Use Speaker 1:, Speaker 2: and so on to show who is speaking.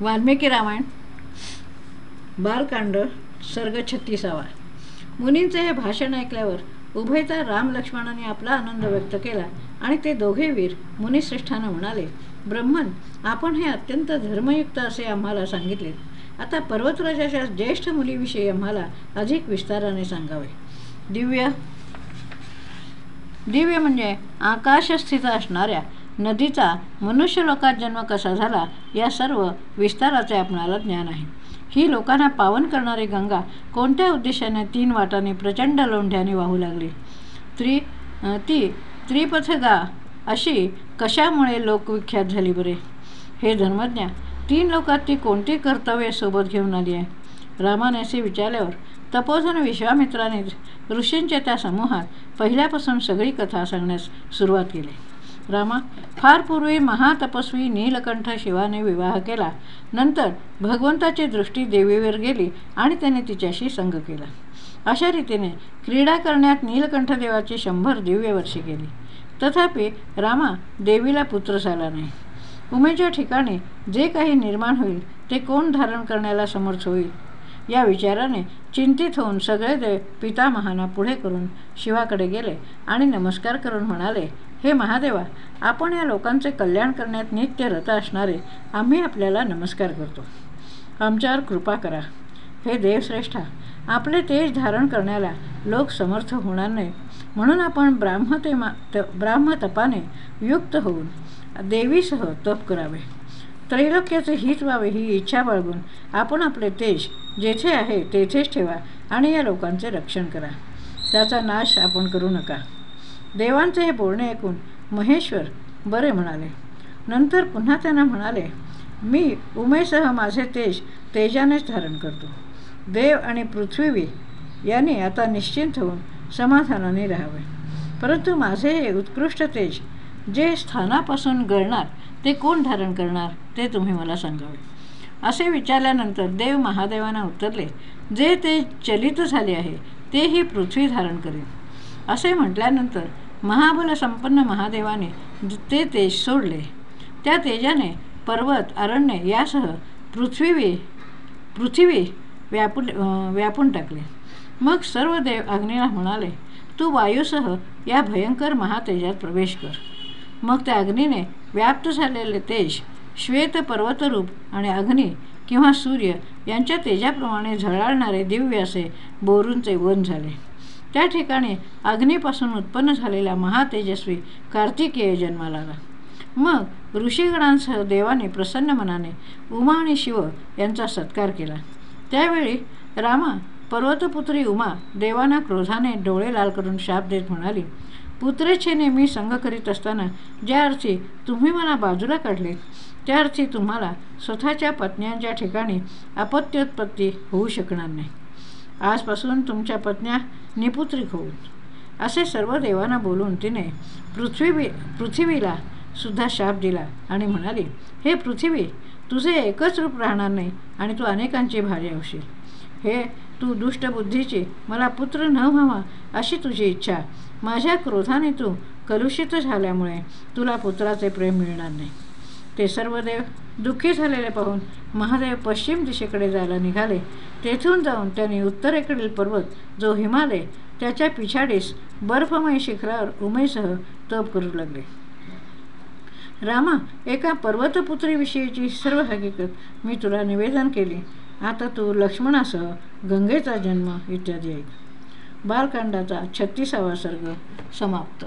Speaker 1: वाल्मिकी रामायण. बालकांड सर्ग छत्तीसावा. मुनींचे हे भाषण ऐकल्यावर उभयता राम लक्ष्मणाने आपला आनंद व्यक्त केला आणि ते दोघे वीर मुनिश्रेष्ठानं म्हणाले ब्रह्मन आपण हे अत्यंत धर्मयुक्त असे आम्हाला सांगितले. आता पर्वतराजाच्या ज्येष्ठ मुलीविषयी आम्हाला अधिक विस्ताराने सांगावे. दिव्य. दिव्य म्हणजे आकाशस्थित असणाऱ्या नदीचा मनुष्यलोकात जन्म कसा झाला या सर्व विस्ताराचे आपणाला ज्ञान आहे. ही लोकांना पावन करणारी गंगा कोणत्या उद्देशाने तीन वाटाने प्रचंड लोंढ्याने वाहू लागली? त्रि ती त्रिपथगा अशी कशामुळे लोकविख्यात झाली बरे? हे धर्मज्ञ तीन लोकात ती कोणती कर्तव्ये सोबत घेऊन आली आहे? रामाने असे विचारल्यावर तपोधन विश्वामित्राने ऋषींच्या त्या समूहात पहिल्यापासून सगळी कथा सांगण्यास सुरुवात केली. रामा फार पूर्वी महातपस्वी नीलकंठ शिवाने विवाह केला. नंतर भगवंताची दृष्टी देवीवर गेली आणि त्याने तिच्याशी संग केला. अशा रीतीने क्रीडा करण्यात नीलकंठ देवाची शंभर दिव्य वर्षे गेली. तथापि रामा देवीला पुत्र झाला नाही. उमेच्या ठिकाणी जे काही निर्माण होईल ते कोण धारण करण्याला समर्थ होईल या विचाराने चिंतित होऊन सगळे देव पितामहाना पुढे करून शिवाकडे गेले आणि नमस्कार करून म्हणाले हे महादेवा आपण या लोकांचे कल्याण करण्यात नित्य रत असणारे आम्ही आपल्याला नमस्कार करतो. आमच्यावर कृपा करा. हे देवश्रेष्ठा आपले तेज धारण करण्याला लोक समर्थ होणार नाही म्हणून आपण ब्राह्मते मा त ब्राह्मतपाने युक्त होऊन देवीसह तप करावे. त्रैलोक्याचे हित व्हावे ही इच्छा बाळगून आपण आपले तेज जेथे आहे तेथेच ठेवा आणि या लोकांचे रक्षण करा. त्याचा नाश आपण करू नका. देवांचे हे बोलणे ऐकून महेश्वर बरे म्हणाले. नंतर पुन्हा त्यांना म्हणाले मी उमेसह माझे तेज तेजानेच धारण करतो. देव आणि पृथ्वी यांनी आता निश्चिंत होऊन समाधानाने राहावे. परंतु माझे हे उत्कृष्ट तेज जे स्थानापासून गळणार ते कोण धारण करणार ते तुम्ही मला सांगावे. असे विचारल्यानंतर देव महादेवांना उत्तरले जे ते चलित झाले आहे तेही पृथ्वी धारण करेल असे म्हटल्यानंतर महाबल संपन्न महादेवाने ते तेज सोडले. त्या तेजाने पर्वत अरण्य यासह पृथ्वी पृथ्वी व्यापून व्यापून टाकले. मग सर्व देव अग्नीला म्हणाले तू वायूसह या भयंकर महातेजात प्रवेश कर. मग त्या अग्नीने व्याप्त झालेले तेज श्वेत पर्वतरूप आणि अग्नी किंवा सूर्य यांच्या तेजाप्रमाणे झळाळणारे दिव्य असे बोरूंचे वन झाले. त्या ठिकाणी अग्नीपासून उत्पन्न झालेला महातेजस्वी कार्तिकेय जन्माला आला. मग ऋषीगणांसह देवाने प्रसन्न मनाने उमा आणि शिव यांचा सत्कार केला. त्यावेळी रामा पर्वतपुत्री उमा देवांना क्रोधाने डोळे लाल करून शाप देत म्हणाली पुत्रेच्छेने मी संग करीत असताना ज्या अर्थी तुम्ही मला बाजूला काढले त्या अर्थी तुम्हाला स्वतःच्या पत्न्यांच्या ठिकाणी अपत्योत्पत्ती होऊ शकणार नाही. आजपासून तुमच्या पत्न्या निपुत्रिक होऊन. असे सर्व देवांना बोलून तिने पृथ्वी पृथ्वीला सुद्धा शाप दिला आणि म्हणाली हे पृथ्वी तुझे एकच रूप राहणार नाही आणि तू अनेकांची भारी होशील. हे तू दुष्टबुद्धीची मला पुत्र न व्हावा अशी तुझी इच्छा. माझ्या क्रोधाने तू कलुषित झाल्यामुळे तुला पुत्राचे प्रेम मिळणार नाही. ते सर्व देव दुःखी झालेले पाहून महादेव पश्चिम दिशेकडे जायला निघाले. तेथून जाऊन त्यांनी उत्तरेकडील पर्वत जो हिमालय त्याच्या पिछाडीस बर्फमय शिखरावर उमेसह तप करू लागले. रामा एका पर्वतपुत्रीविषयीची सर्व हकीकत मी तुला निवेदन केली. आता तू लक्ष्मणासह गंगेचा जन्म इत्यादी ऐक. बालकांडाचा छत्तीसावा सर्ग समाप्त.